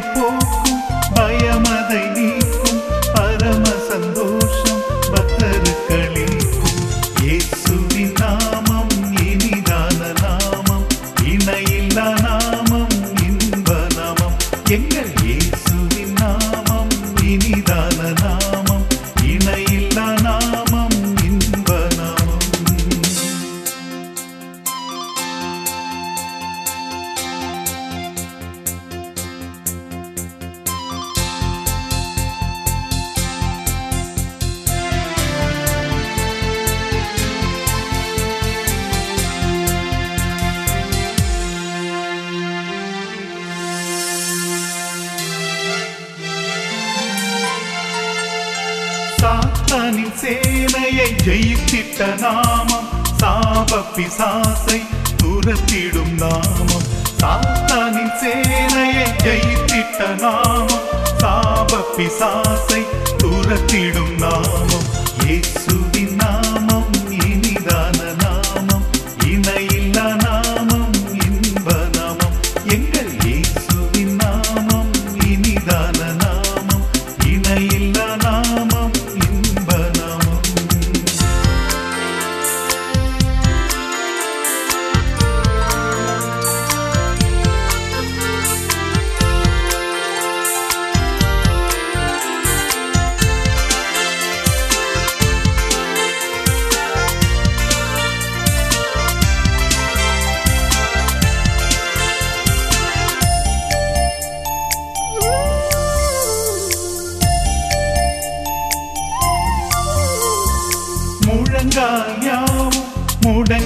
போல் சாத்தானின் சேனையை ஜெயித்திட்ட நாமம். சாப பிசாசை துரத்திடும் நாமம். சாத்தானின் சேனையை ஜெயித்திட்ட நாமம். சாப பிசாசை துரத்திடும் நாமம். இயேசுவின்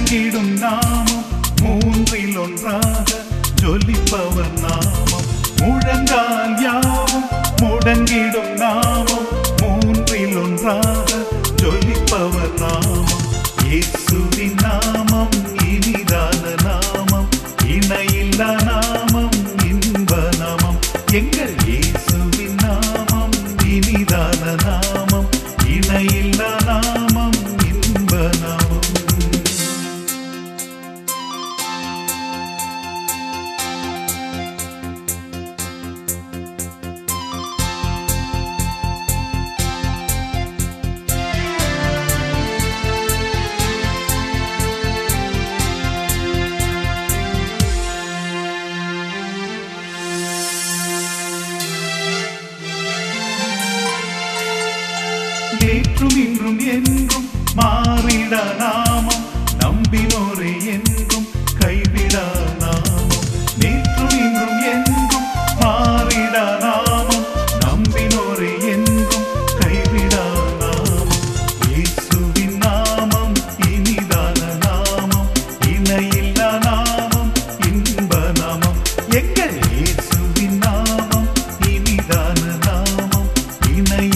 முடங்கிடும் நாமம் மூன்றில் ஒன்றாக ஜொலிப்பவர் நாமம். முழங்கால் யாவும் முடங்கிடும் நாமம் மூன்றில் ஒன்றாக ஜொலிப்பவர் நாமம். இயேசுவின் நாமம் இனிதான நாமம். இணையில்லா நாமம் இன்ப நாமம். எங்கள் இயேசுவின் என்றும் மாறிட நாமம். நம்பினோரே என்றும் கைவிடா நாமம். நேற்றும் இன்றும் என்றும் மாறிட நாமம். நம்பினோரே என்றும் கைவிடா நாமம். இயேசுவின் நாமம் இனிதான நாமம். இணையில்லா நாமம் இன்ப நாமம். எங்கள் இயேசுவின் நாமம் இனிதான நாமம். இணை